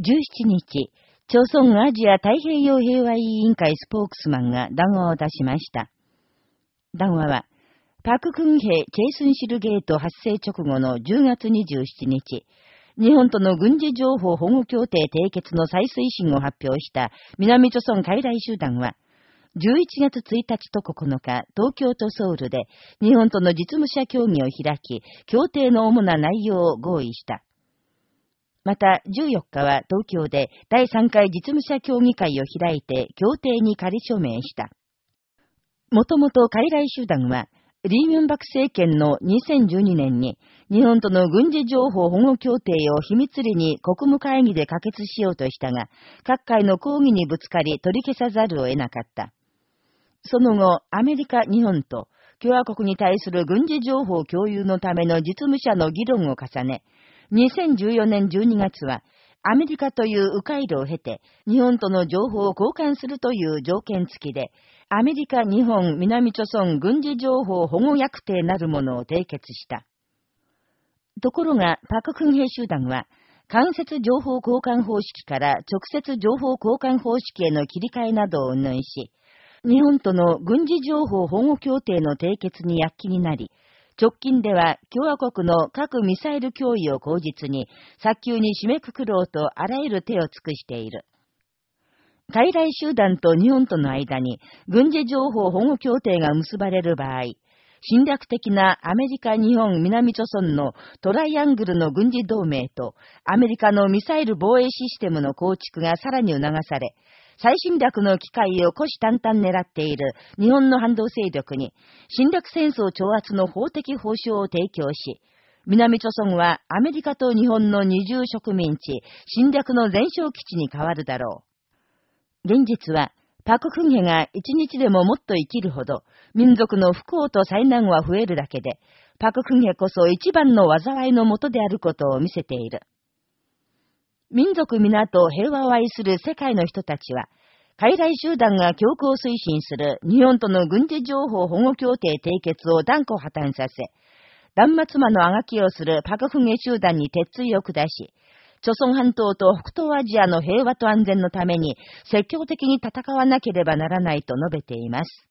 17日、朝鮮アジア太平洋平和委員会スポークスマンが談話を出しました。談話は、パククンヘチェイスンシルゲート発生直後の10月27日、日本との軍事情報保護協定締結の再推進を発表した南朝鮮海来集団は、11月1日と9日、東京とソウルで日本との実務者協議を開き、協定の主な内容を合意した。また、14日は東京で第3回実務者協議会を開いて協定に仮署名した。もともと海来集団は、リーミョンバク政権の2012年に、日本との軍事情報保護協定を秘密裏に国務会議で可決しようとしたが、各界の抗議にぶつかり取り消さざるを得なかった。その後、アメリカ、日本と、共和国に対する軍事情報共有のための実務者の議論を重ね、2014年12月は、アメリカという迂回路を経て、日本との情報を交換するという条件付きで、アメリカ、日本、南朝鮮軍事情報保護約定なるものを締結した。ところが、パククンヘ集団は、間接情報交換方式から直接情報交換方式への切り替えなどを運営し、日本との軍事情報保護協定の締結に躍起になり、直近では共和国の核ミサイル脅威を口実に、早急に締めくくろうとあらゆる手を尽くしている。海来集団と日本との間に軍事情報保護協定が結ばれる場合、侵略的なアメリカ、日本、南朝鮮のトライアングルの軍事同盟とアメリカのミサイル防衛システムの構築がさらに促され、最侵略の機会を虎視眈々狙っている日本の反動勢力に侵略戦争挑発の法的保障を提供し、南朝鮮はアメリカと日本の二重植民地、侵略の前哨基地に変わるだろう。現実は、パククンヘが一日でももっと生きるほど、民族の不幸と災難は増えるだけで、パククンヘこそ一番の災いのもとであることを見せている。民族皆と平和を愛する世界の人たちは、海来集団が強行推進する日本との軍事情報保護協定締結を断固破綻させ、断末魔のあがきをするパクフゲ集団に鉄槌を下し、朝鮮半島と北東アジアの平和と安全のために積極的に戦わなければならないと述べています。